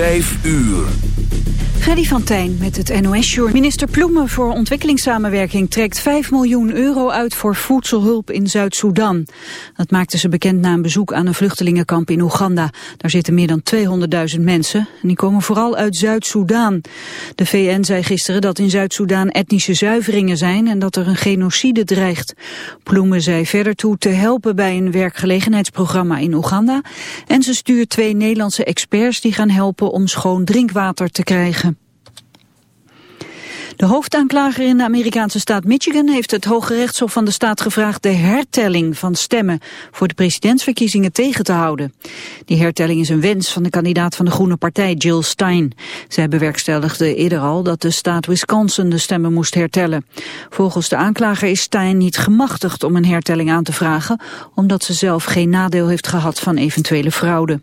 Vijf uur. Freddy van Tijn met het NOS-jour. Minister Ploemen voor ontwikkelingssamenwerking trekt 5 miljoen euro uit voor voedselhulp in Zuid-Soedan. Dat maakte ze bekend na een bezoek aan een vluchtelingenkamp in Oeganda. Daar zitten meer dan 200.000 mensen en die komen vooral uit Zuid-Soedan. De VN zei gisteren dat in Zuid-Soedan etnische zuiveringen zijn en dat er een genocide dreigt. Ploemen zei verder toe te helpen bij een werkgelegenheidsprogramma in Oeganda en ze stuurt twee Nederlandse experts die gaan helpen om schoon drinkwater te krijgen. De hoofdaanklager in de Amerikaanse staat Michigan heeft het Hoge Rechtshof van de staat gevraagd de hertelling van stemmen voor de presidentsverkiezingen tegen te houden. Die hertelling is een wens van de kandidaat van de Groene Partij, Jill Stein. Zij bewerkstelligde eerder al dat de staat Wisconsin de stemmen moest hertellen. Volgens de aanklager is Stein niet gemachtigd om een hertelling aan te vragen, omdat ze zelf geen nadeel heeft gehad van eventuele fraude.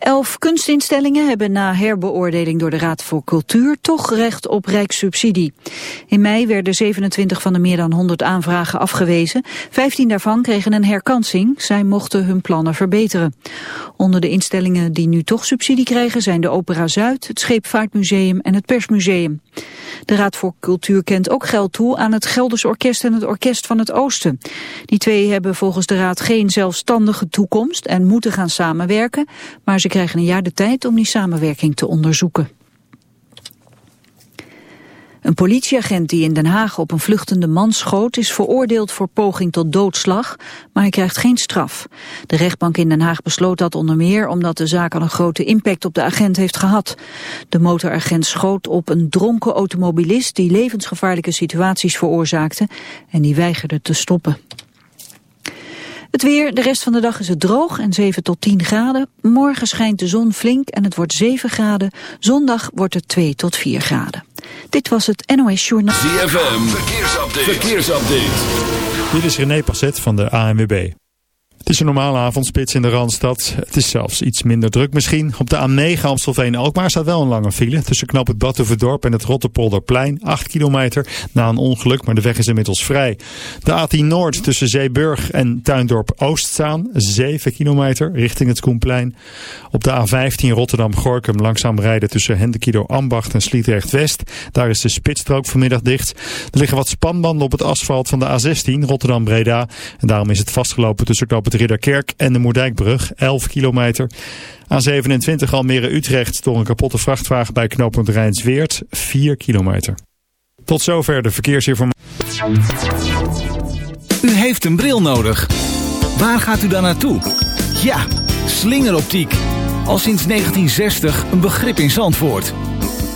Elf kunstinstellingen hebben na herbeoordeling door de Raad voor Cultuur toch recht op rijkssubsidie. In mei werden 27 van de meer dan 100 aanvragen afgewezen. 15 daarvan kregen een herkansing. Zij mochten hun plannen verbeteren. Onder de instellingen die nu toch subsidie krijgen zijn de Opera Zuid, het Scheepvaartmuseum en het Persmuseum. De Raad voor Cultuur kent ook geld toe aan het Gelders Orkest en het Orkest van het Oosten. Die twee hebben volgens de Raad geen zelfstandige toekomst en moeten gaan samenwerken, maar ze krijgen een jaar de tijd om die samenwerking te onderzoeken. Een politieagent die in Den Haag op een vluchtende man schoot is veroordeeld voor poging tot doodslag, maar hij krijgt geen straf. De rechtbank in Den Haag besloot dat onder meer omdat de zaak al een grote impact op de agent heeft gehad. De motoragent schoot op een dronken automobilist die levensgevaarlijke situaties veroorzaakte en die weigerde te stoppen. Het weer, de rest van de dag is het droog en 7 tot 10 graden. Morgen schijnt de zon flink en het wordt 7 graden. Zondag wordt het 2 tot 4 graden. Dit was het NOS Journaal. ZFM, verkeersupdate. verkeersupdate. Dit is René Passet van de ANWB. Het is een normale avondspits in de Randstad. Het is zelfs iets minder druk misschien. Op de A9 Amstelveen-Alkmaar staat wel een lange file. Tussen knap het Batuverdorp en het Rotterpolderplein. 8 kilometer na een ongeluk, maar de weg is inmiddels vrij. De A10 Noord tussen Zeeburg en Tuindorp Oostzaan. 7 kilometer richting het Koenplein. Op de A15 Rotterdam-Gorkum langzaam rijden tussen Hendekido Ambacht en Sliedrecht-West. Daar is de spitsstrook vanmiddag dicht. Er liggen wat spanbanden op het asfalt van de A16 Rotterdam-Breda. En daarom is het vastgelopen tussen knap het Ridderkerk en de Moerdijkbrug, 11 kilometer. A27 Almere-Utrecht door een kapotte vrachtwagen bij knooppunt Rijnsweert, 4 kilometer. Tot zover de verkeersinformatie. U heeft een bril nodig. Waar gaat u dan naartoe? Ja, slingeroptiek. Al sinds 1960 een begrip in Zandvoort.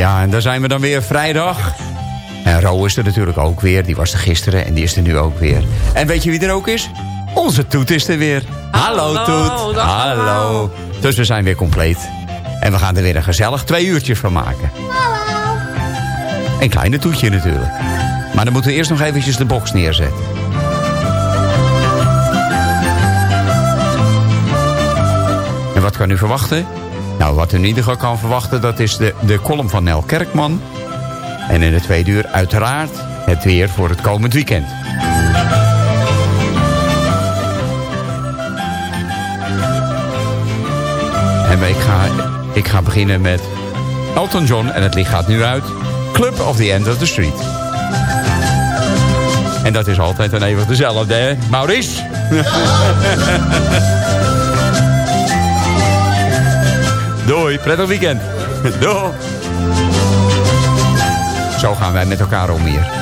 Ja, en daar zijn we dan weer vrijdag. En Ro is er natuurlijk ook weer. Die was er gisteren en die is er nu ook weer. En weet je wie er ook is? Onze Toet is er weer. Hallo, Toet. Hallo. Dus we zijn weer compleet. En we gaan er weer een gezellig twee uurtjes van maken. Hallo. Een kleine toetje natuurlijk. Maar dan moeten we eerst nog eventjes de box neerzetten. En wat kan u verwachten? Nou, wat in ieder geval kan verwachten... dat is de, de column van Nel Kerkman. En in de tweede uur uiteraard het weer voor het komend weekend. En ik ga, ik ga beginnen met Elton John. En het licht gaat nu uit. Club of the End of the Street. En dat is altijd en even dezelfde, hè? Maurice? Doei, prettig weekend. Doei. Zo gaan wij met elkaar om hier.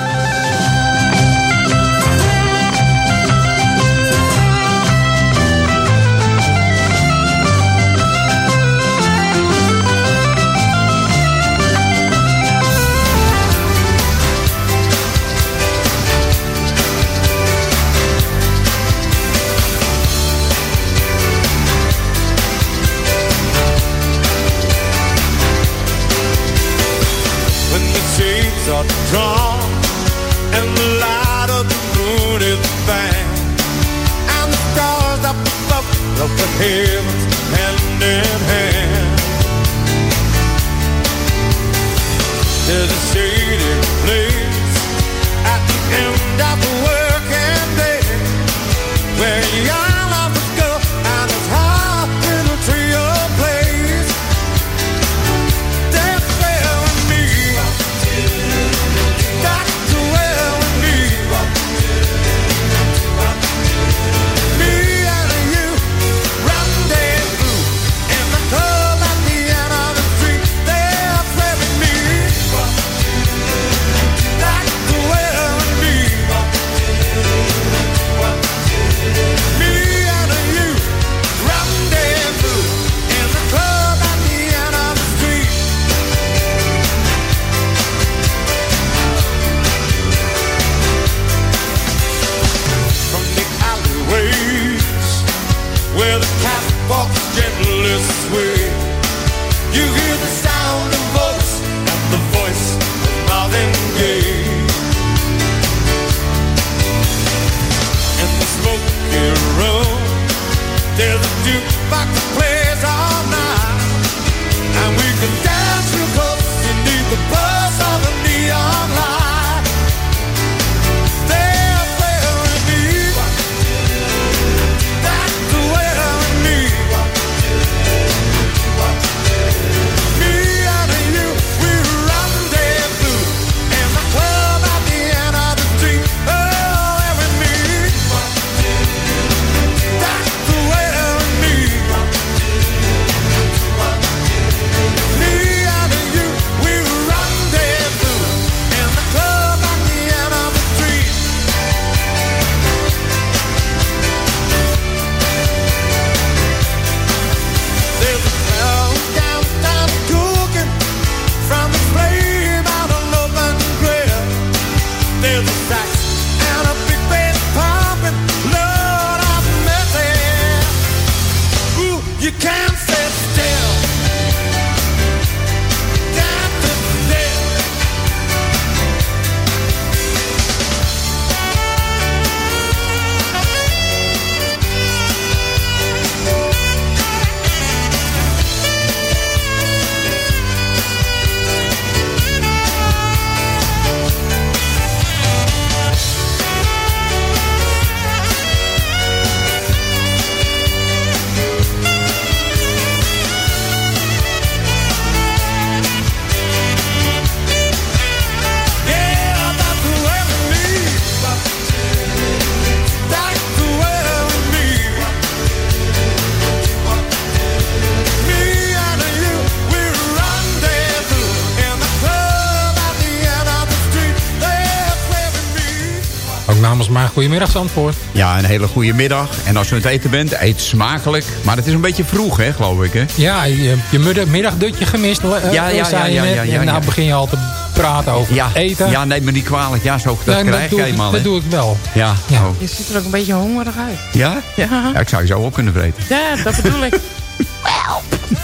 Goedemiddag Zandvoort. Ja, een hele goede middag. En als u het eten bent, eet smakelijk. Maar het is een beetje vroeg, hè, geloof ik, hè? Ja, je, je middagdutje gemist. Uh, ja, ja, ja, ja, ja, ja, En nou begin je al te praten over Ja, eten. ja, neem me niet kwalijk. Ja, zo, dat Nee, krijg doe je ik-. Dat doe ik wel. Ja, Ja. oh. Je ziet er ook een beetje hongerig uit. ja? Ja, Ja, ik zou je zo op kunnen vreten. ja dat bedoel ik.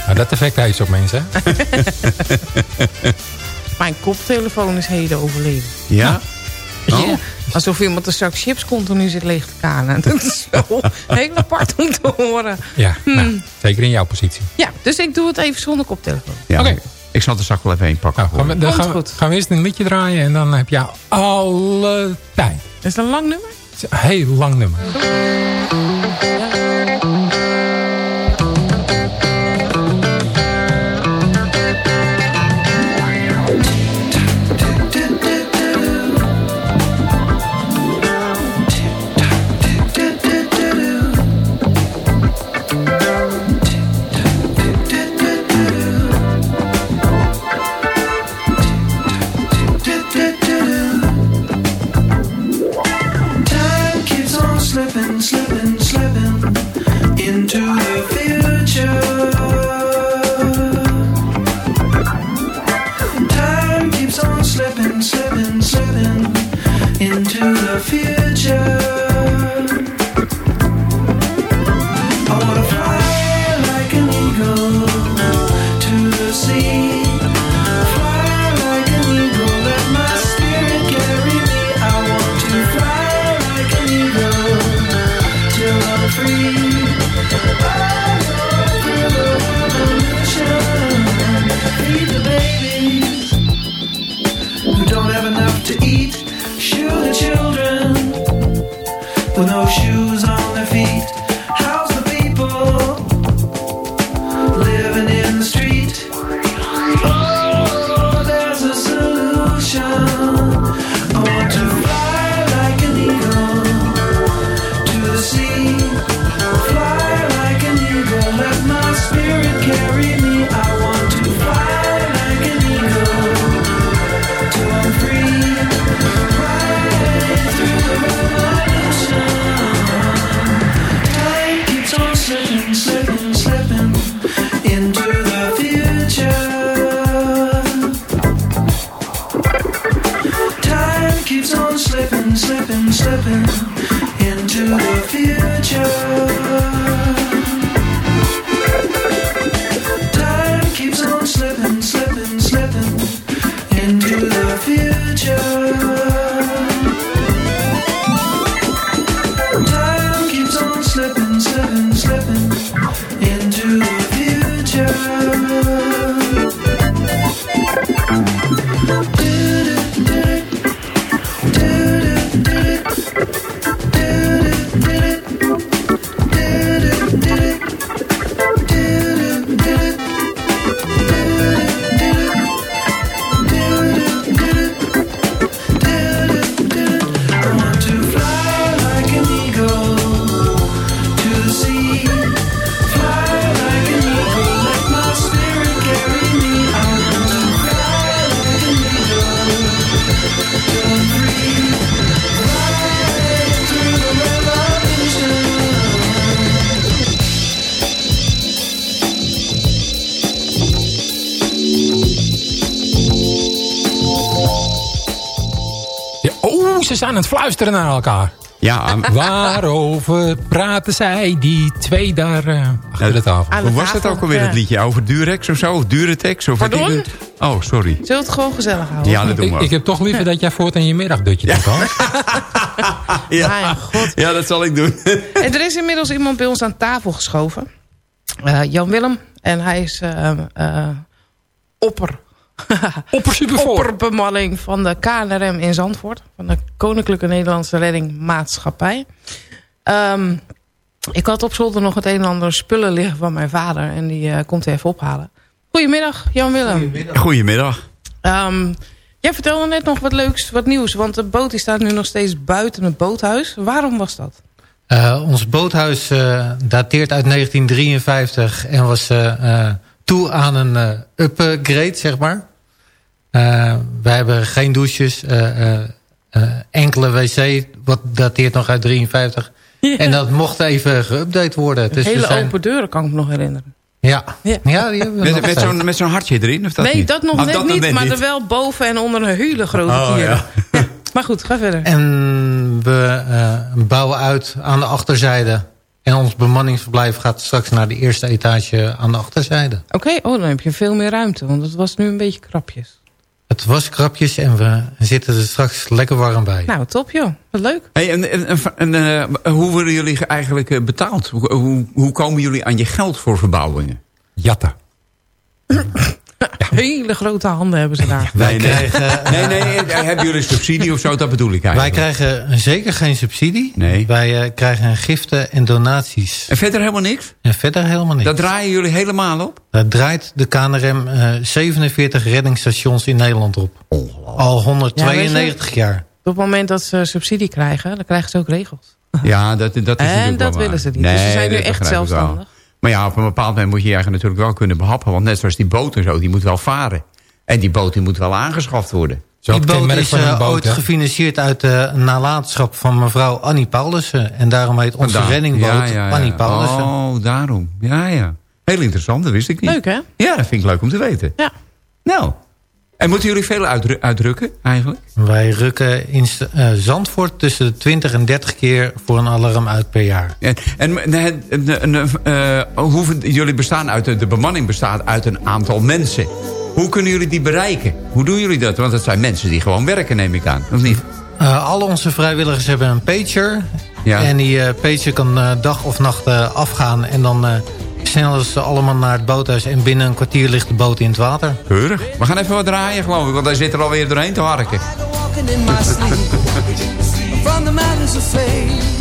Maar dat effect heeft op mensen. hè? Mijn koptelefoon is heden overleden. Ja? Oh. Alsof iemand er straks chips continu zit leeg te kanen. Dat is wel heel apart om te horen. Ja, Hmm. nou, zeker in jouw positie. Ja, dus ik doe het even zonder koptelefoon. ja. Oké. Ik zal er straks wel even een pakken. Nou, gaan, we, dan Komt gaan, we, goed. gaan we eerst een liedje draaien en dan heb je alle tijd. Is dat een lang nummer? Het is een heel lang nummer. Aan het fluisteren naar elkaar. Ja, Waarover praten zij, die twee daar eh, achter de tafel? Aan de hoe was dat ook alweer, ja. dat liedje? Over Durex of zo? Of Duretex? Of Pardon? Oh, sorry. Zullen we het gewoon gezellig houden? Ja, dat doen we Ik, ook. ik heb toch liever dat jij voortaan je middagdutje doet. Mijn god. ja, dat zal ik doen. En er is inmiddels iemand bij ons aan tafel geschoven. Eh, Jan Willem. En hij is eh, opper. Opperbemanning van de KNRM in Zandvoort. Van de Koninklijke Nederlandse Redding Maatschappij. Ehm, ik had op zolder nog het een en ander spullen liggen van mijn vader. En die eh, komt hij even ophalen. Goedemiddag, Jan Willem. Goedemiddag. Ehm, jij vertelde net nog wat leuks, wat nieuws. Want de boot die staat nu nog steeds buiten het boothuis. Waarom was dat? Uh, ons boothuis uh, dateert uit 1953 en was uh, toe aan een uh, upgrade, zeg maar. Uh, wij hebben geen douches, uh, enkele wc, wat dateert nog uit 53. Ja. En dat mocht even geüpdate worden. Dus Hele zijn... open deuren kan ik me nog herinneren. Ja, Ja. ja. die hebben we Met, met zo'n met zo'n hartje erin? Of dat nee, niet? dat nog Oh, net niet, maar niet. er wel boven en onder een hele grote Oh, ja. Maar goed, ga verder. En we eh, bouwen uit aan de achterzijde. En ons bemanningsverblijf gaat straks naar de eerste etage aan de achterzijde. Oké, oh, dan heb je veel meer ruimte, want het was nu een beetje krapjes. Het was krapjes en we zitten er straks lekker warm bij. Nou, top joh. Wat leuk. Hey, en, en, en, en, eh, hoe worden jullie eigenlijk eh, betaald? Hoe, hoe, hoe komen jullie aan je geld voor verbouwingen? Jatten. Hele grote handen hebben ze daar. wij, nee. krijgen, Nee, nee, eh, hebben jullie subsidie of zo? Dat bedoel ik wij eigenlijk. krijgen zeker geen subsidie. Nee. Wij eh, krijgen giften en donaties. En verder helemaal niks? En verder helemaal niks. Dat draaien jullie helemaal op? Daar draait de KNRM eh 47 reddingsstations in Nederland op. Al 192 jaar. Op het moment dat ze subsidie krijgen, dan krijgen ze ook regels. Ja, dat, dat is En wel dat willen waar. ze niet. Dus ze zijn nu dat echt zelfstandig. Maar ja, op een bepaald moment moet je je eigen natuurlijk wel kunnen behappen. Want net zoals die boot en zo, die moet wel varen. En die boot die moet wel aangeschaft worden. Zo Die boot is eh, boot, ooit gefinancierd uit de nalatenschap van mevrouw Annie Paulussen. En daarom heet onze Vandaar. reddingboot Ja, ja, ja. Annie Paulussen. Oh, daarom. Ja, ja. Heel interessant, dat wist ik niet. Leuk hè? Ja, dat vind ik leuk om te weten. Ja. Nou, en moeten jullie veel uitdru- uitdrukken eigenlijk? Wij rukken in eh, Zandvoort tussen de 20 en 30 keer voor een alarm uit per jaar. En, en, en, en, en, eh, hoe, jullie bestaan uit, de, bemanning bestaat uit een aantal mensen. Hoe kunnen jullie die bereiken? Hoe doen jullie dat? Want het zijn mensen die gewoon werken, neem ik aan. Of niet? Eh, al onze vrijwilligers hebben een pager. Ja. En die pager kan dag of nacht afgaan. En dan snellen ze allemaal naar het boothuis. En binnen een kwartier ligt de boot in het water. Keurig. We gaan even wat draaien, geloof ik. Want hij zit er alweer doorheen te harken. From the mountains of fame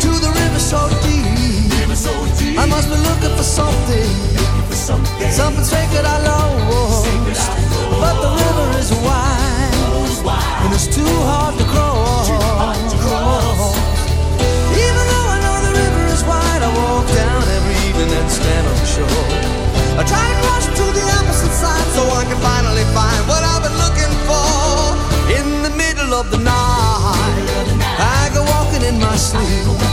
to the river so deep. I must be looking for something, something I try to cross to the opposite side so I can finally find what I've been looking for. In the middle of the night, I go walking in my sleep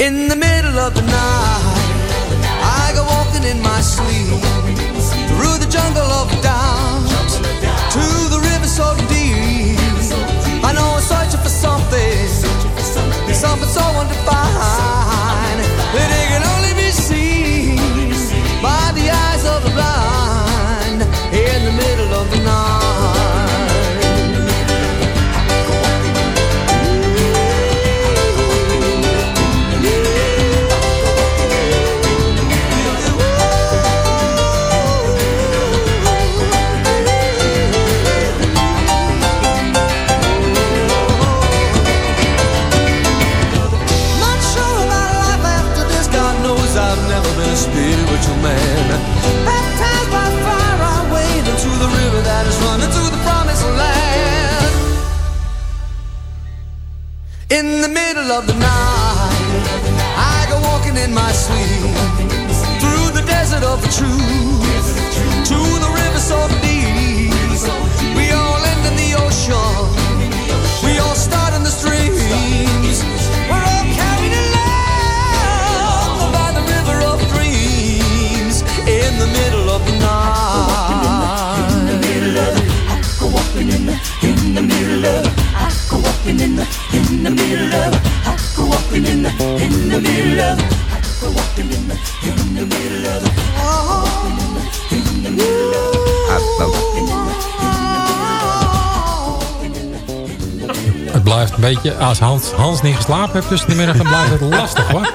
In the middle of the night, I go walking in my sleep through the jungle of middle of the night, I go walking in my sleep through the desert of the truth to the river so deep. We all end in the ocean. We all start in the streams. We're all carried along by the river of dreams in the middle of the night. In the middle of I go walking in the, in the middle of walking in the, in the middle of go walking in the, in the middle of. I go walking in the, in the middle of. Oh, in the middle of it. Het blijft een beetje... Als Hans, Hans niet geslapen heeft tussen de middag, dan blijft het lastig hoor.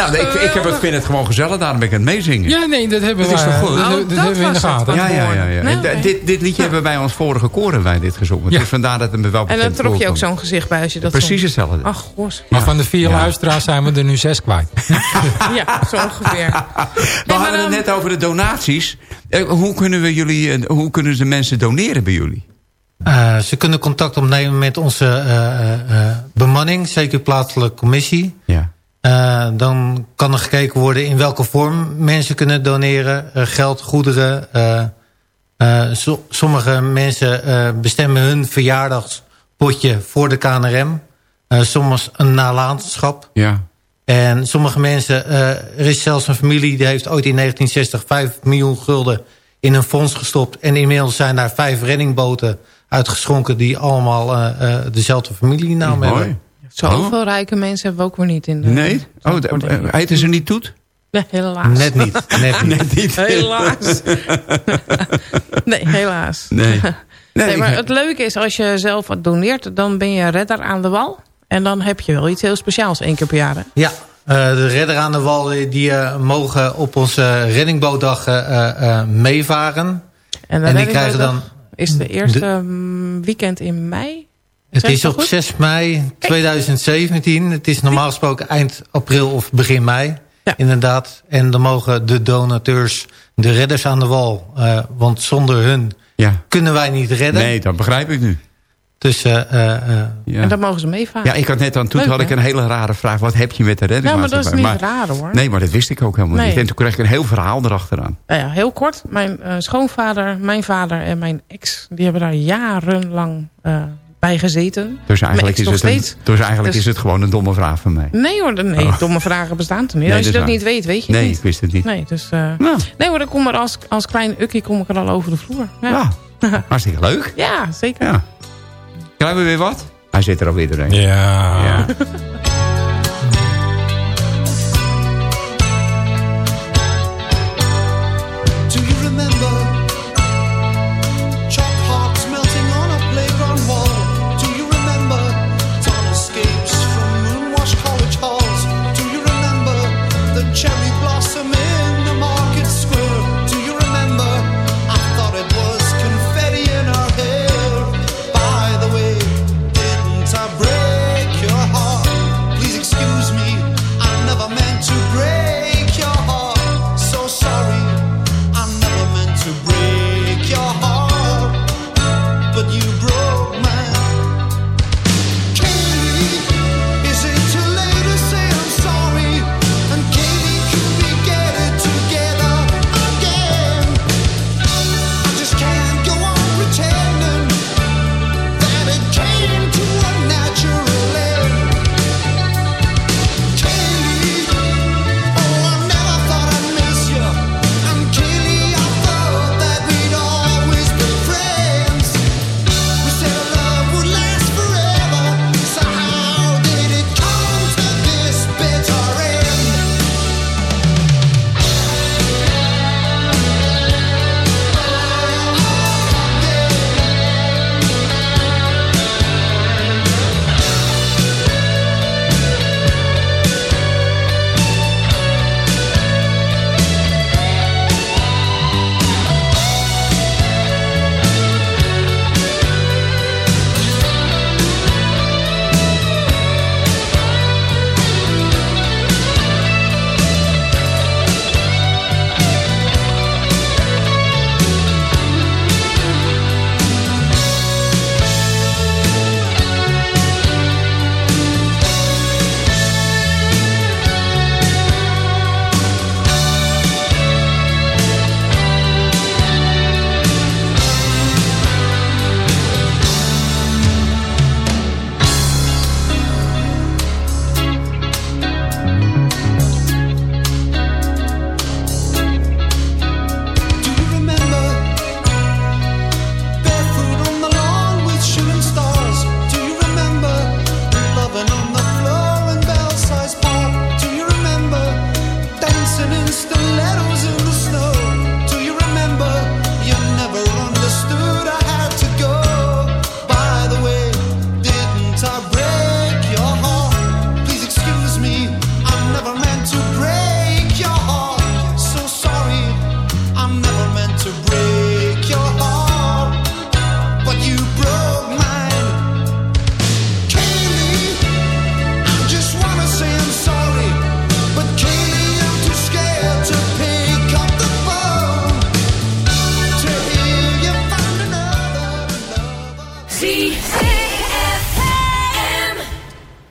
Nou, ik, ik, heb, ik vind het gewoon gezellig, daarom ben ik aan het meezingen. Ja, nee, dat hebben Dat is toch goed? Dat, Oh, dat dat hebben we in de was het. gaten. Ja, ja, ja. ja. Nee, En oké. Dit, dit liedje hebben wij ons vorige koor hebben wij dit gezongen. Ja. Dus vandaar dat het me wel En dan trok je ook zo'n gezicht bij als je dat Precies zong. hetzelfde. Ach, gos. Maar van de vier Ja. luisteraars zijn we er nu zes kwijt. Ja, zo ongeveer. We hadden het net over de donaties. Eh, hoe, kunnen we jullie, eh, hoe kunnen de mensen doneren bij jullie? Eh, ze kunnen contact opnemen met onze eh, eh, eh, bemanning, zeker plaatselijke commissie. Ja. Eh, dan kan er gekeken worden in welke vorm mensen kunnen doneren. Eh, geld, goederen. eh, so- sommige mensen bestemmen hun verjaardagspotje voor de KNRM. Soms een nalatenschap. Ja. En sommige mensen, er is zelfs een familie die heeft ooit in 1960 5 miljoen gulden in een fonds gestopt. En inmiddels zijn daar vijf reddingboten uitgeschonken die allemaal dezelfde familienaam Mooi. hebben. Zoveel rijke mensen hebben we ook weer niet in de... Nee? Oh, eh, heten ze niet Toet? Nee, helaas. Net niet. Net niet. Net niet. Helaas. nee, helaas. Nee. Nee, maar het leuke is als je zelf wat doneert, dan ben je redder aan de wal. En dan heb je wel iets heel speciaals één keer per jaar. hè? Ja, eh, de redder aan de wal die, die eh, mogen op onze reddingbootdag eh, eh, eh, meevaren. En, de En die krijgen dan... Is de eerste mm, weekend in mei? Het is op goed? 6 mei 2017. Het is normaal gesproken eind april of begin mei. Ja. Inderdaad. En dan mogen de donateurs, de redders aan de wal. eh, want zonder hun Ja. kunnen wij niet redden. Nee, dat begrijp ik nu. Dus eh, eh, Ja. En dan mogen ze meevaren. Ja, ik had net aan Toet Leuk, had ik een hele rare vraag. Wat heb je met de Ja, maar dat is niet raar hoor. Nee, maar dat wist ik ook helemaal Nee. niet. En toen kreeg ik een heel verhaal erachteraan. Nou ja, heel kort. Mijn eh, schoonvader, mijn vader en mijn ex... die hebben daar jarenlang eh, bij gezeten. Dus eigenlijk, is het, nog een, steeds. dus eigenlijk Dus- is het gewoon een domme vraag van mij. Nee hoor, nee, Oh. domme vragen bestaan er niet. Nee, als je dat niet weet, weet je Nee, het ik niet. wist het niet. Nee, dus, eh, Nou, nee hoor, dan kom er als, als klein ukkie kom ik er al over de vloer. Ja, ja, hartstikke leuk. ja zeker. Ja. Krijgen we weer wat? Hij zit er alweer doorheen. Ja. Ja.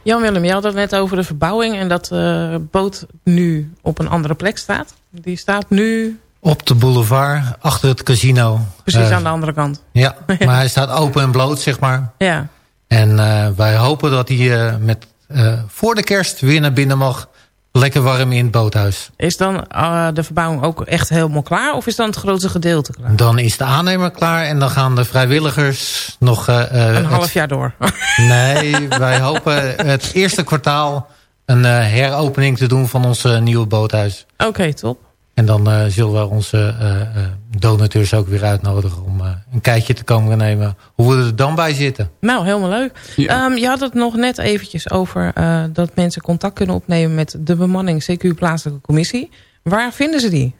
Jan-Willem, je had het net over de verbouwing... en dat de boot nu op een andere plek staat. Die staat nu... Op de boulevard, achter het casino. Precies Eh, aan de andere kant. Ja, maar hij staat open en bloot, zeg maar. Ja. En eh, wij hopen dat hij eh, met, eh, voor de kerst weer naar binnen mag. Lekker warm in het boothuis. Is dan eh, de verbouwing ook echt helemaal klaar? Of is dan het grootste gedeelte klaar? Dan is de aannemer klaar en dan gaan de vrijwilligers nog... eh, eh, Een het- half jaar door. Nee, wij hopen het eerste kwartaal een heropening te doen van ons nieuwe boothuis. Oké, top. En dan eh, zullen we onze eh, eh, donateurs ook weer uitnodigen om eh, een kijkje te komen nemen. Hoe we er dan bij zitten. Nou, helemaal leuk. Ehm, je had het nog net eventjes over eh, dat mensen contact kunnen opnemen met de bemanning CQ Plaatselijke Commissie. Waar vinden ze die?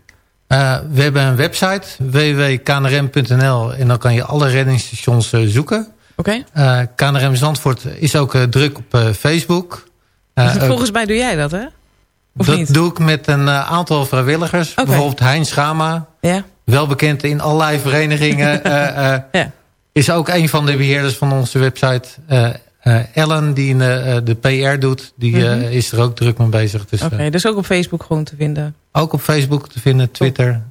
Eh, we hebben een website, www.knrm.nl. En dan kan je alle reddingsstations zoeken. Oké. Eh, KNRM Zandvoort is ook eh, druk op eh, Facebook. Eh, ook- Volgens mij doe jij dat, hè? Of dat niet? doe ik met een eh, aantal vrijwilligers. Bijvoorbeeld Heinz Schama. Ja. Wel bekend in allerlei verenigingen. eh, eh, Ja. Is ook een van de beheerders van onze website. Ellen, die in de, de PR doet, die Mhm. is er ook druk mee bezig. Dus, Oké, dus ook op Facebook gewoon te vinden. ook op Facebook te vinden, Twitter.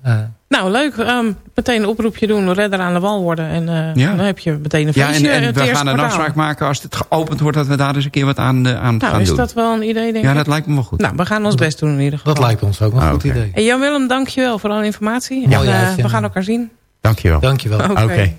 Nou, leuk. Ehm, meteen een oproepje doen, redder aan de wal worden. En eh, Ja. dan heb je meteen een Ja, feestje. en, we gaan een kwartaal. afspraak maken als het geopend wordt... dat we daar eens een keer wat aan, eh, aan Nou, gaan is doen. dat wel een idee, denk ja, ik? dat lijkt me wel goed. Nou, we gaan ons best doen in ieder geval. Dat lijkt ons ook een Ah, goed oké. idee. En Jan-Willem, dankjewel voor alle informatie. En, eh, we gaan elkaar zien. Dankjewel. Dankjewel. Oké. I'm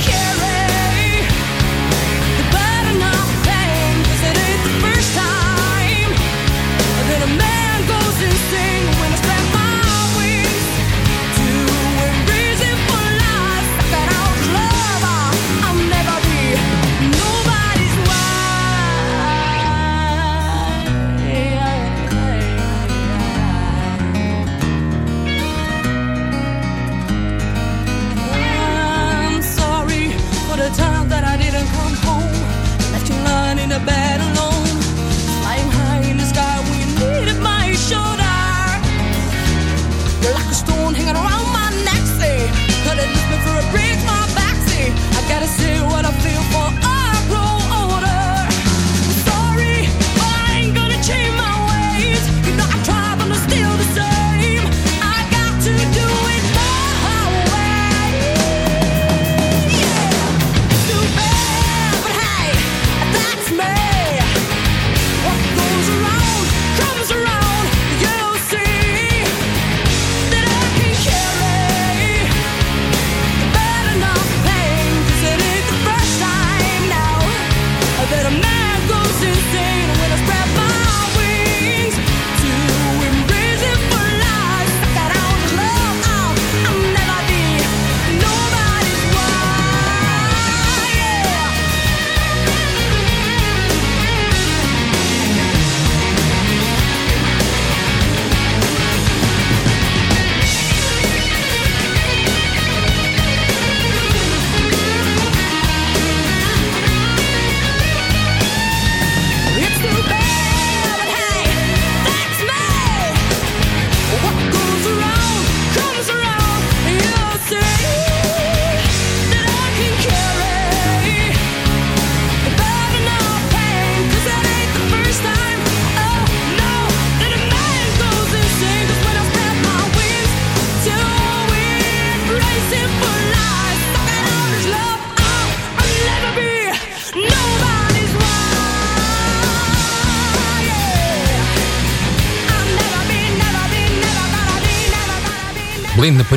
carry Battle.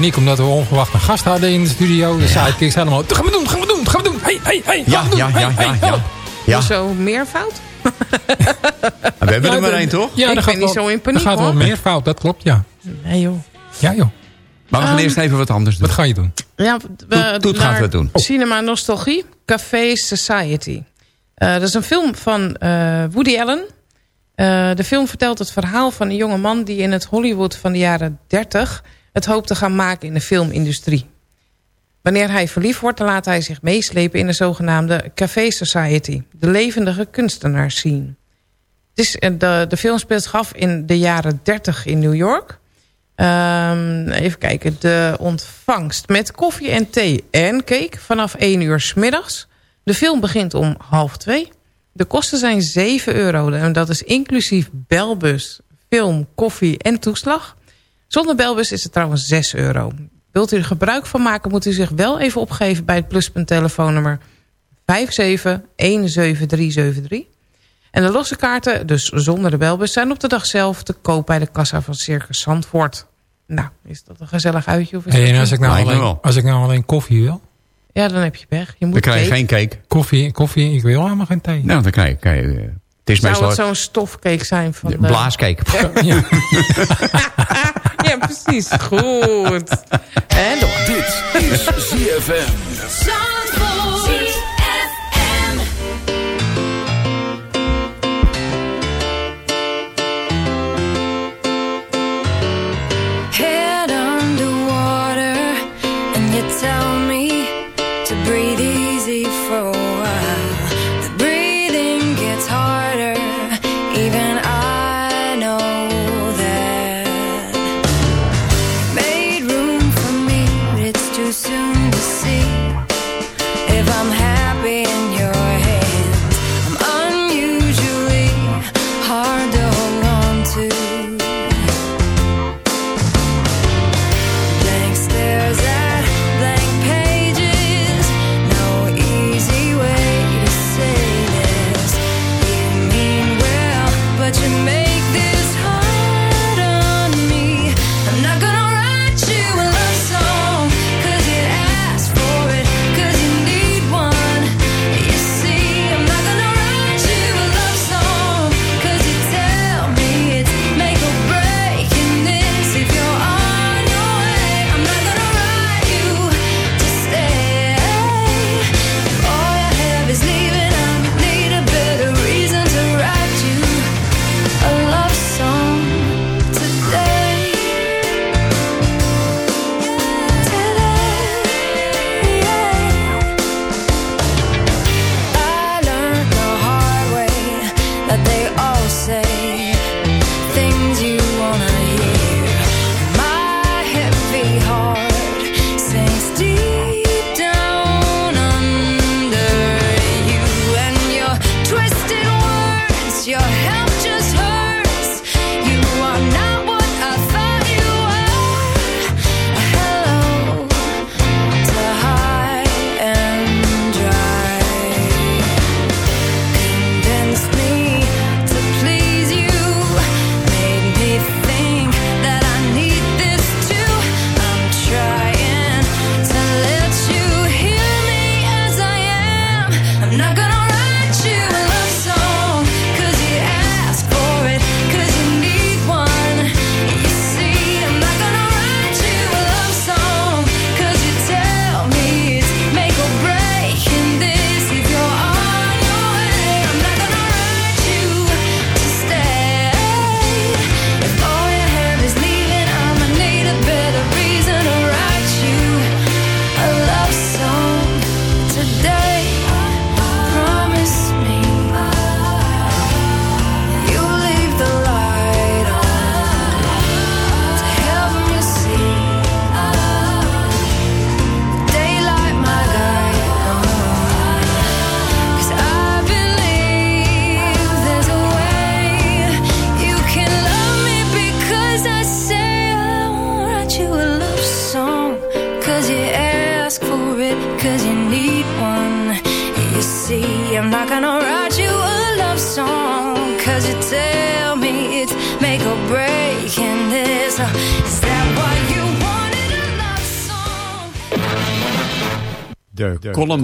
Paniek omdat we onverwacht een gast hadden in de studio. De sidekicks allemaal, dat gaan we doen, gaan we doen, gaan we doen. Hey, hey, hey, Ja, gaan we doen. ja, Hey, ja, hey, ja, ja. Zo meer fout? We hebben Ja, er maar één, toch? Ja, Ik ben gaat niet wel- zo in paniek, Er gaat wel meer fout, dat klopt, ja. Nee joh. Ja joh. Maar we gaan Ehm, eerst even wat anders doen. Wat ga je doen? Ja, we, Toet- Toet gaat het doen. Cinema Nostalgie, Café Society. Eh, dat is een film van eh, Woody Allen. Eh, de film vertelt het verhaal van een jonge man... die in het Hollywood van de jaren 30 het hoopt te gaan maken in de filmindustrie. Wanneer hij verliefd wordt, laat hij zich meeslepen... in de zogenaamde Café Society, de levendige kunstenaarsscene. Het is, eh, de, de film speelt zich af in de jaren 30 in New York... Ehm, even kijken, de ontvangst met koffie en thee en cake vanaf 1 uur s middags. De film begint om half 2. De kosten zijn 7 euro en dat is inclusief belbus, film, koffie en toeslag. Zonder belbus is het trouwens 6 euro. Wilt u er gebruik van maken moet u zich wel even opgeven bij het pluspunt telefoonnummer 5717373. En de losse kaarten, dus zonder de belbus, zijn op de dag zelf te koop bij de kassa van Circus Zandvoort. Nou, is dat een gezellig uitje? Of is Hey, en als ik, nou alleen, wel. als ik nou alleen koffie wil? Ja, dan heb je pech. Je moet Dan krijg je cake. geen cake. Koffie, koffie, ik wil helemaal geen thee. Nou, dan krijg je... krijg je, het is Zou meestal het zo'n stofcake zijn van... de- blaascake. Ja. ja, precies. Goed. En door. Dit is ZFM. Head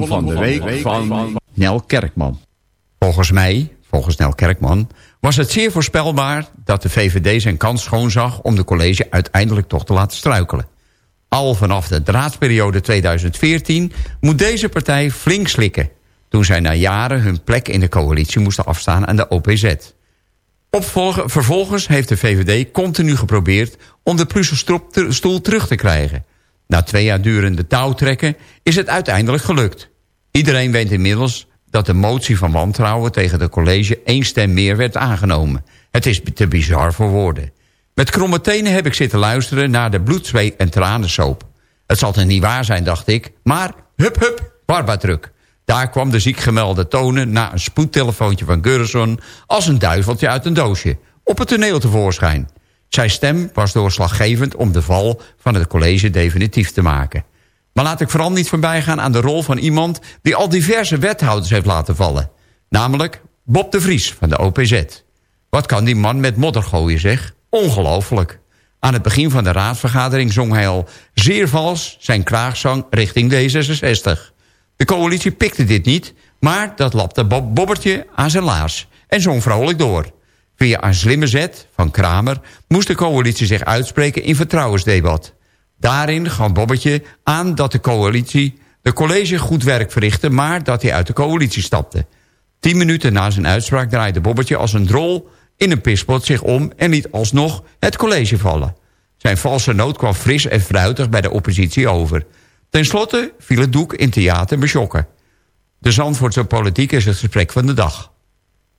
van de week van Nel Kerkman. Volgens mij volgens Nel Kerkman... was het zeer voorspelbaar dat de VVD zijn kans schoonzag... om de college uiteindelijk toch te laten struikelen. Al vanaf de draadsperiode 2014 moet deze partij flink slikken... toen zij na jaren hun plek in de coalitie moesten afstaan aan de OPZ. Opvolgen, vervolgens heeft de VVD continu geprobeerd... om de Prusenstoel terug te krijgen. Na twee jaar durende touwtrekken is het uiteindelijk gelukt. Iedereen weet inmiddels dat de motie van wantrouwen tegen de college één stem meer werd aangenomen. Het is te bizar voor woorden. Met kromme tenen heb ik zitten luisteren naar de bloed, zweet en tranensoap. Het zal toch niet waar zijn, dacht ik. Maar hup hup, barbatruk. Daar kwam de ziek gemelde tonen na een spoedtelefoontje van Gurrison... als een duiveltje uit een doosje. Op het toneel tevoorschijn. Zijn stem was doorslaggevend om de val van het college definitief te maken. Maar laat ik vooral niet voorbij gaan aan de rol van iemand... die al diverse wethouders heeft laten vallen. Namelijk Bob de Vries van de OPZ. Wat kan die man met modder gooien, zeg? Ongelooflijk. Aan het begin van de raadsvergadering zong hij al zeer vals... zijn kraagzang richting D66. De coalitie pikte dit niet... maar dat lapte Bob Bobbertje aan zijn laars... en zong vrolijk door. Via een slimme zet van Kramer... moest de coalitie zich uitspreken in vertrouwensdebat... Daarin gaf Bobbetje aan dat de coalitie de college goed werk verrichtte... maar dat hij uit de coalitie stapte. Tien minuten na zijn uitspraak draaide Bobbetje als een drol in een pispot zich om... en liet alsnog het college vallen. Zijn valse noot kwam fris en fruitig bij de oppositie over. Ten slotte viel het doek in theater beschokken. De Zandvoortse politiek is het gesprek van de dag.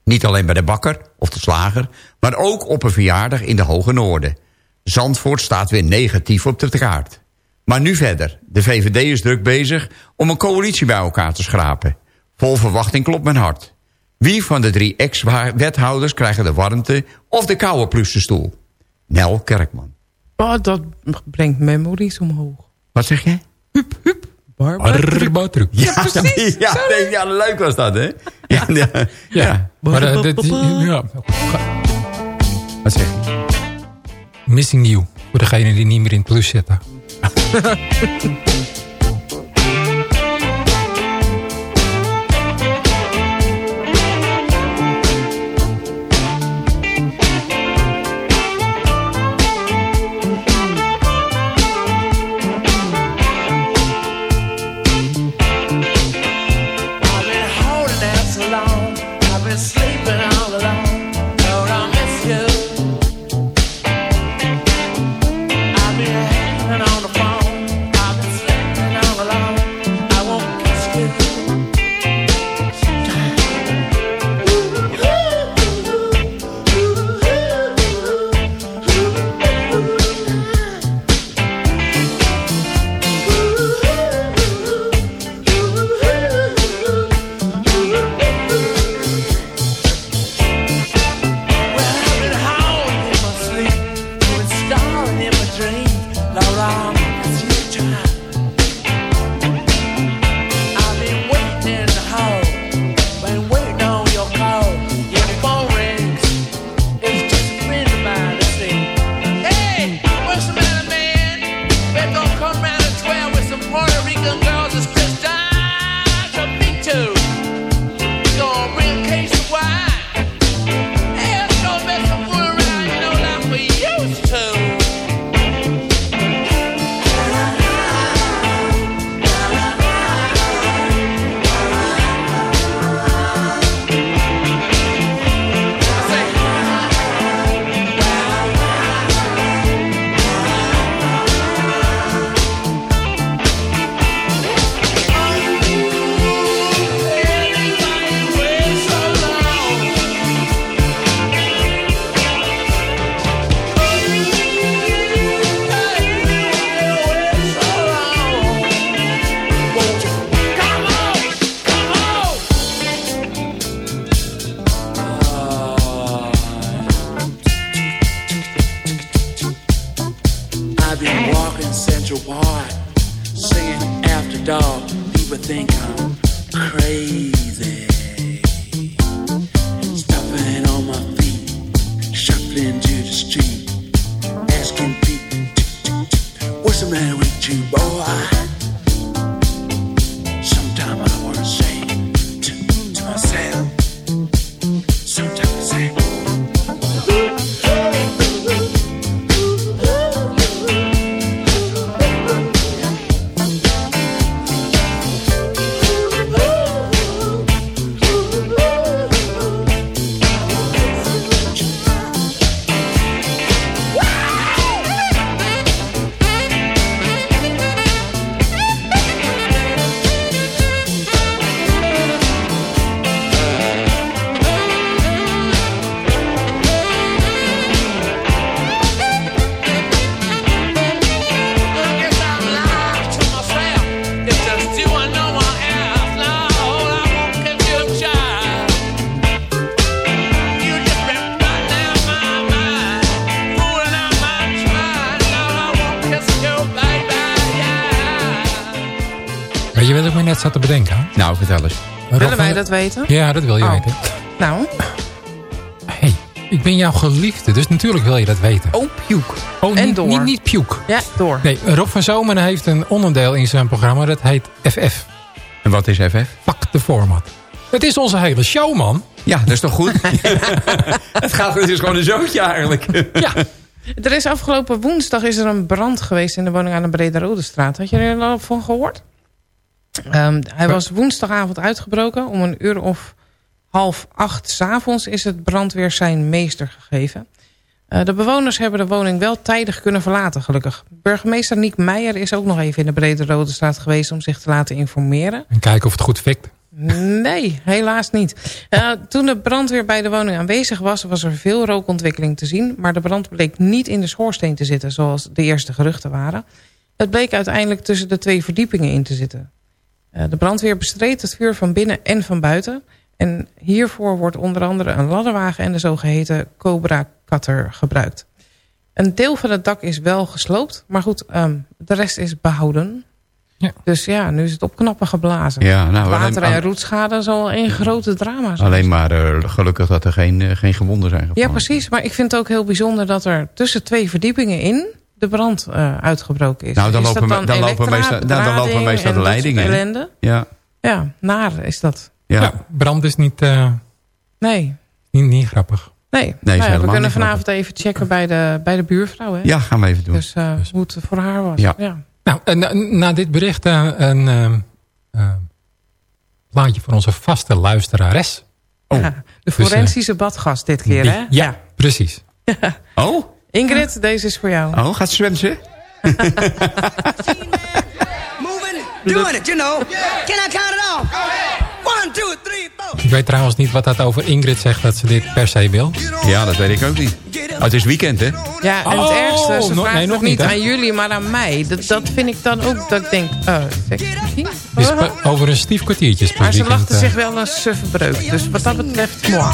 Niet alleen bij de bakker of de slager... maar ook op een verjaardag in de Hoge Noorden... Zandvoort staat weer negatief op de kaart. Maar nu verder. De VVD is druk bezig om een coalitie bij elkaar te schrapen. Vol verwachting klopt mijn hart. Wie van de drie ex-wethouders krijgen de warmte of de koude plustenstoel? Nel Kerkman. Oh, dat brengt memories omhoog. Wat zeg jij? Hup, hup. Barbatruk. Ja, Ja, precies. Ja, nee, ja, leuk was dat, hè? Ja, ja, ja. Ja, maar eh, dit, ja. Wat zeg je? Missing you. Voor degene die niet meer in plus zitten. weten? Ja, dat wil je Oh. weten. Nou, hey, ik ben jouw geliefde, dus natuurlijk wil je dat weten. oh, Pjoek. Oh, En niet, door. Niet, niet. Ja, door. Nee, Rob van Zomeren heeft een onderdeel in zijn programma. Dat heet FF. En wat is FF? Pak de format. Het is onze hele show, man. Ja, dat is toch goed? het, gaat, het is gewoon een zootje eigenlijk. Ja. Er is afgelopen woensdag is er een brand geweest in de woning aan de Brede Rode Straat. Had je er al van gehoord? Ehm, hij was woensdagavond uitgebroken. Om een uur of half acht s'avonds is het brandweer zijn meester gegeven. Eh, de bewoners hebben de woning wel tijdig kunnen verlaten, gelukkig. Burgemeester Niek Meijer is ook nog even in de Brede Rode Straat geweest... om zich te laten informeren. En kijken of het goed fikt. Nee, helaas niet. Eh, toen de brandweer bij de woning aanwezig was... was er veel rookontwikkeling te zien... maar de brand bleek niet in de schoorsteen te zitten... zoals de eerste geruchten waren. Het bleek uiteindelijk tussen de twee verdiepingen in te zitten. Eh, de brandweer bestreed het vuur van binnen en van buiten... en hiervoor wordt onder andere een ladderwagen... en de zogeheten Cobra-cutter gebruikt. Een deel van het dak is wel gesloopt... maar goed, ehm, de rest is behouden... Ja. Dus ja, nu is het opknappen geblazen. Ja, nou, Water- alleen- en roetschade zal één grote drama zijn. Alleen maar eh, gelukkig dat er geen, eh, geen gewonden zijn gevallen. Ja, precies. Maar ik vind het ook heel bijzonder dat er tussen twee verdiepingen in de brand eh, uitgebroken is. Nou, dan is lopen dan lopen meestal- dan lopen drading meestal de dat leidingen? Ja, Ja, naar is dat. ja. Ja, brand is niet, eh, Nee, niet, niet grappig. nee. is Nou ja, we kunnen niet vanavond even checken bij de, bij de buurvrouw. Hè? ja, gaan we even doen. Dus eh, hoe het voor haar was. Ja. Ja. Nou, en na, na dit bericht eh, een plaatje voor onze vaste luisterares. Oh, Ja, de Dus, forensische badgast dit keer, Die- hè? ja, precies. oh, Ingrid, deze is voor jou. oh, gaat zwemmen? Moving, doing it, you know. Can I count it off? One, two, three, four. Ik weet trouwens niet wat dat over Ingrid zegt dat ze dit per se wil. Ja, dat weet ik ook niet. Oh, het is weekend, hè? Ja, en Oh, het ergste, ze nog- vraagt nee, nog het niet hè? aan jullie, maar aan mij. Dat, dat vind ik dan ook, dat ik denk, oh, pa- over een stief kwartiertje. is Maar ze lachten zich wel een suffe breuk. Dus wat dat betreft, moi.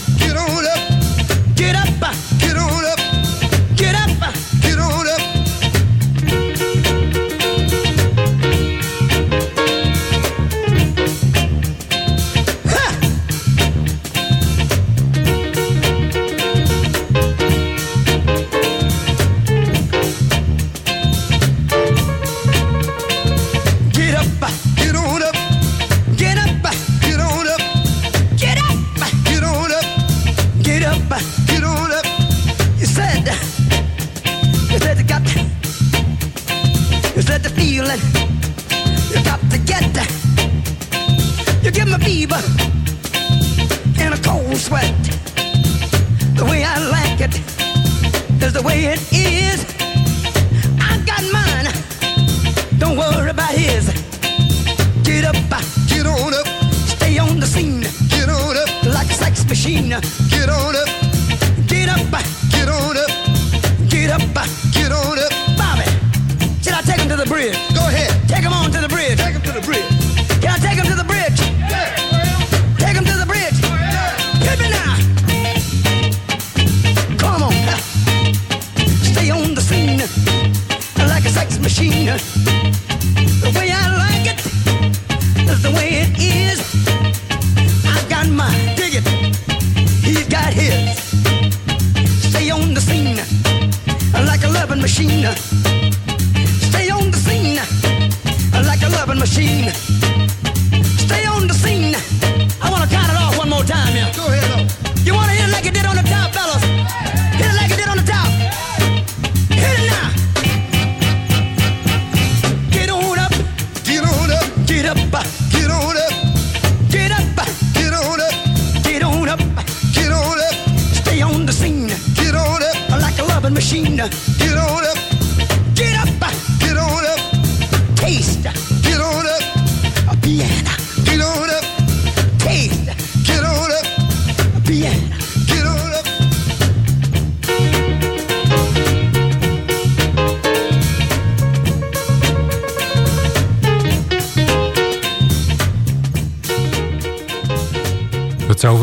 got his. Stay on the scene like a loving machine. Stay on the scene like a loving machine. Stay on the scene. I want to count it off one more time, yeah. Go ahead, You want to hit it like it did on the top, fellas?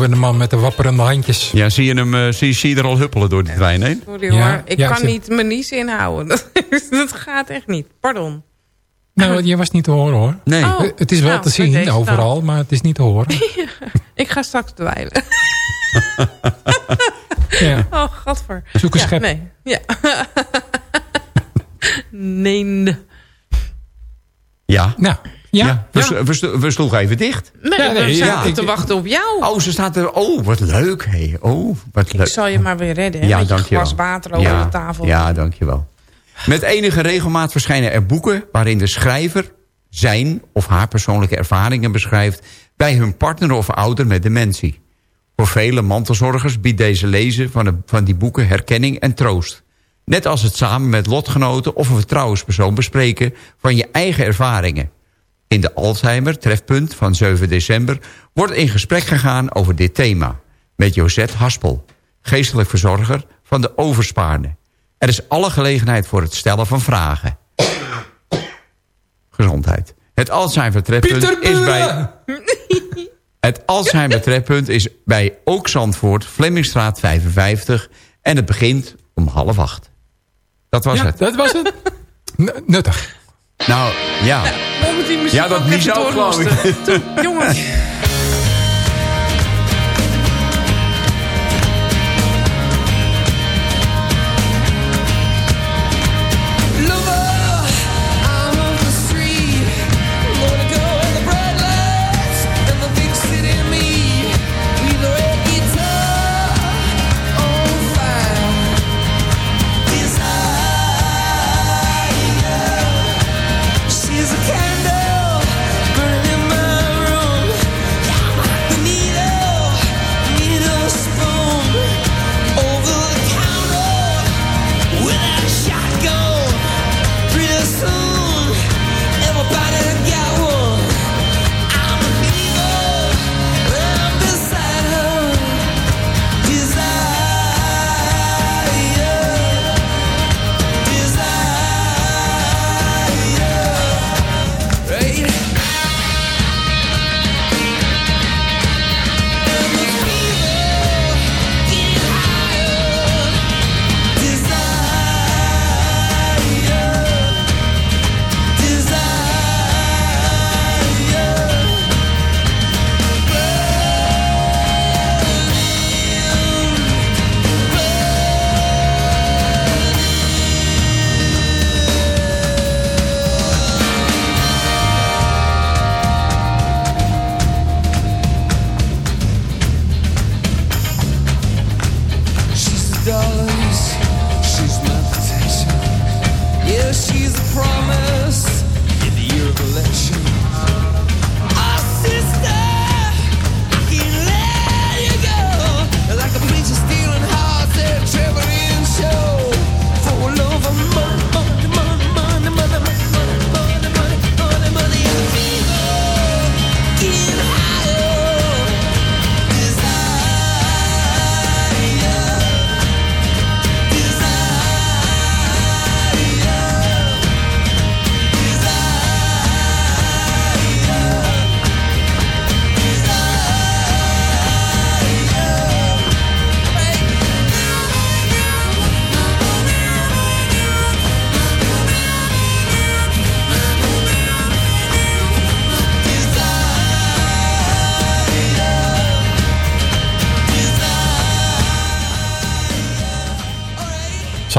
De man met de wapperende handjes. Ja, zie je hem eh, zie, zie je er al huppelen door die trein heen? Sorry Ja, hoor, ik ja, kan ze- niet mijn nies inhouden. Dat, gaat echt niet. Pardon. Nou, je was niet te horen hoor. Nee. Oh, Eh, Het is wel nou, te zien overal, maar het is niet te horen. Ik ga straks dweilen. Ja. Oh, gadver. Zoek een ja, schep. Nee, ja. nee. Ja. Nou, ja. We, we sloegen even dicht. Nee, Ja, nee, we ja, zaten te wachten op jou. Oh, ze staat er. Oh, wat leuk. Hey. Oh, wat leuk. Ik zal je maar weer redden. Hè, Ja, met je glas water over ja, de tafel. Ja, dankjewel. Met enige regelmaat verschijnen er boeken... waarin de schrijver zijn of haar persoonlijke ervaringen beschrijft... bij hun partner of ouder met dementie. Voor vele mantelzorgers biedt deze lezen van, de, van die boeken herkenning en troost. Net als het samen met lotgenoten of een vertrouwenspersoon bespreken... van je eigen ervaringen. In de Alzheimer trefpunt van 7 december... wordt in gesprek gegaan over dit thema... met Josette Haspel, geestelijk verzorger van de Overspaarne. Er is alle gelegenheid voor het stellen van vragen. Gezondheid. Het Alzheimer trefpunt is bij... Het Alzheimer trefpunt is bij Ook Zandvoort, Flemmingstraat 55... en het begint om half acht. Dat was Ja, het. dat was het. N- nuttig. Nou, ja. Ja, dat niet geloof ik. Jongens.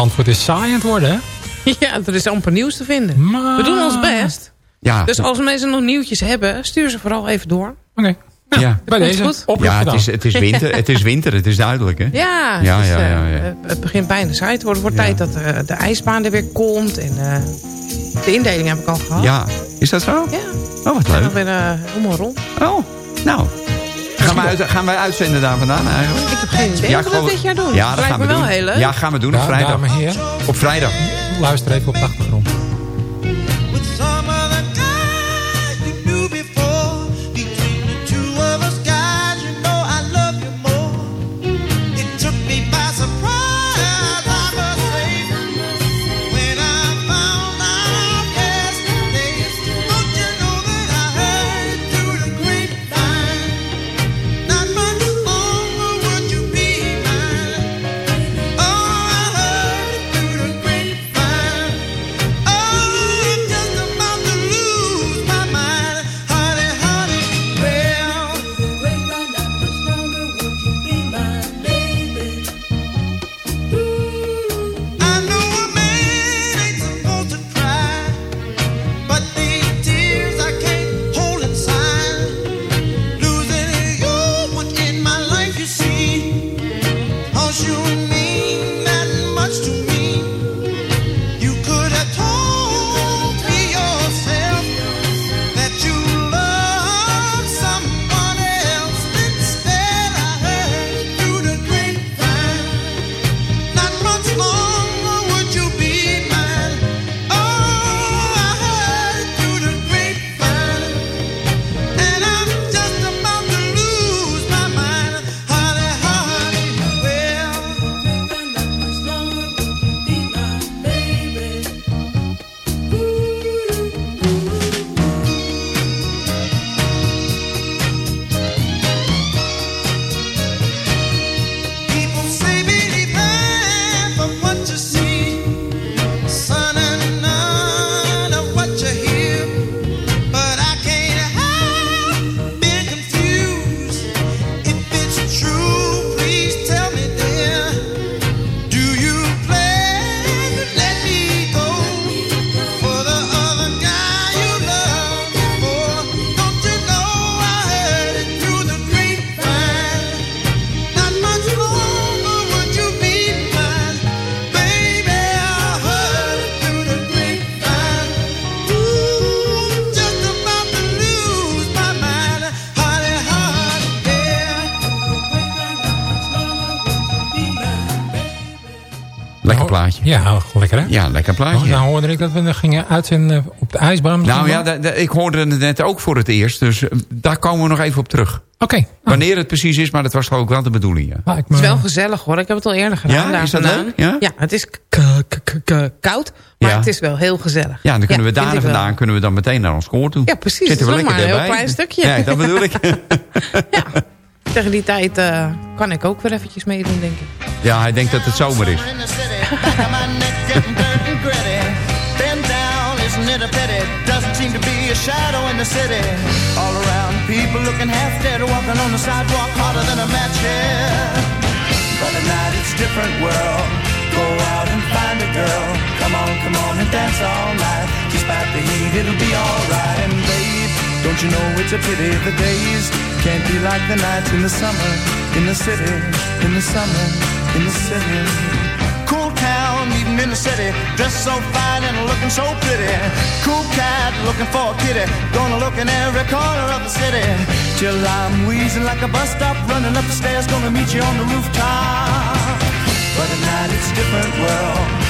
Zandvoort is saai aan het worden, hè? Ja, er is amper nieuws te vinden. Maar... We doen ons best. Ja, Dus als mensen nog nieuwtjes hebben, stuur ze vooral even door. Oké. ja. Bij deze. goed. Ja het, is, het, is winter, het is winter, het is duidelijk, hè? Ja, Ja, het, is, ja, eh, ja, ja. het begint bijna saai te worden. Het wordt Ja. tijd dat eh, de ijsbaan er weer komt. En eh, de indeling heb ik al gehad. Ja, is dat zo? Ja, Oh, wat we zijn leuk. alweer eh, helemaal rond. Oh, nou. Gaan, we uit, gaan wij uitzenden daar vandaan eigenlijk? Ik heb geen idee Ja, of we dat dit jaar doen. Ja, dat gaan we wel doen. heel leuk. Ja, gaan we doen op vrijdag. Op vrijdag. luister even op de achtergrond. Ja, lekker hè? Ja, lekker plaatje. Oh, nou hoorde ik dat we gingen uitzenden op de ijsbaan. Nou ja, ik hoorde het net ook voor het eerst. Dus eh, daar komen we nog even op terug. Oké. Wanneer het precies is, maar dat was ik wel de bedoeling. Ja. Het is wel gezellig hoor. Ik heb het al eerder gedaan. Ja, daar is dat leuk? Ja? het is k- k- k- k- koud. Maar Ja. het is wel heel gezellig. Ja, dan kunnen we daar vandaan kunnen we dan meteen naar ons koor toe. Ja, precies. Zitten we lekker maar een heel klein stukje. Ja, dat bedoel ik. Tegen die tijd eh, kan ik ook weer eventjes meedoen, denk ik. Ja, hij denkt dat het zomer is. Go out and find a girl. Come on, come on and dance all night. Despite the heat, it'll be alright. Don't you know it's a pity the days can't be like the nights in the summer in the city, in the summer in the city. Cool town, meeting in the city, dressed so fine and looking so pretty. Cool cat, looking for a kitty, gonna look in every corner of the city. Till I'm wheezing like a bus stop, running up the stairs, gonna meet you on the rooftop. But at night it's a different world.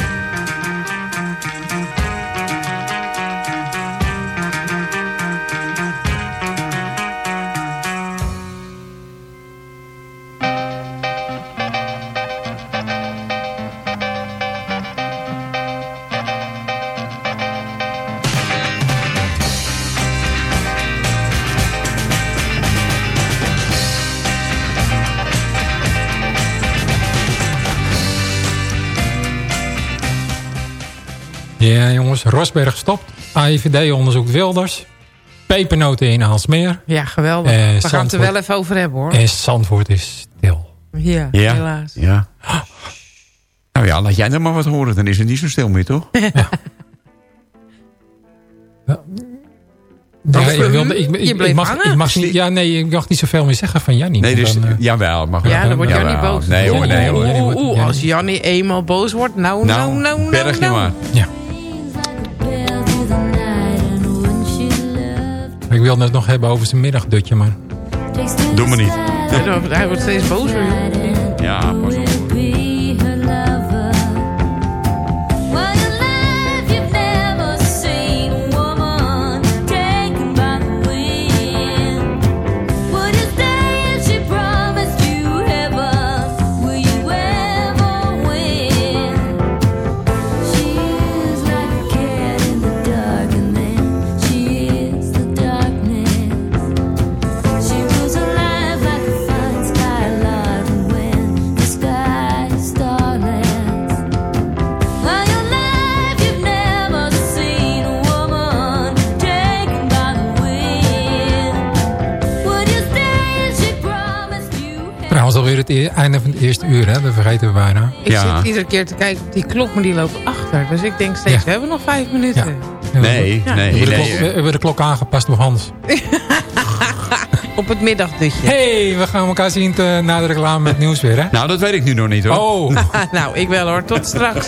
Ja. Rosberg stopt. AIVD onderzoekt Wilders. Pepernoten in Aalsmeer. Ja, geweldig. Eh, We gaan het er wel even over hebben hoor. En Zandvoort is stil. Ja, Ja. helaas. Ja. Nou ja, laat jij dan maar wat horen. Dan is het niet zo stil meer, toch? Ja, ik, wilde, ik, ik, Je bleef ik mag, hangen? ik mag niet, ja, nee, ik mag niet zoveel meer zeggen van Jannie. Nee, dus, dan, eh, jawel, mag Ja, dan wordt. Jannie boos. Nee hoor, nee hoor. Oeh, als Jannie eenmaal boos wordt, nou, nou, Nou, nou, nou, berg je nou. maar. ja. Ik wilde het nog hebben over zijn middagdutje, maar... Doe me niet. Hij- wordt steeds bozer, joh. Ja, pas op. het e- einde van het eerste uur, hè? Dat vergeten we bijna. Ik Ja. zit iedere keer te kijken op die klok, maar die loopt achter. Dus ik denk steeds, Ja. we hebben nog vijf minuten. Ja. Nee, Ja. We nee, hebben, de nee. klok, we hebben de klok aangepast door Hans. Op het middagdutje. hey, we gaan elkaar zien te, na de reclame met nieuws weer, hè? Nou, dat weet ik nu nog niet hoor. Oh, nou, ik wel hoor. Tot straks.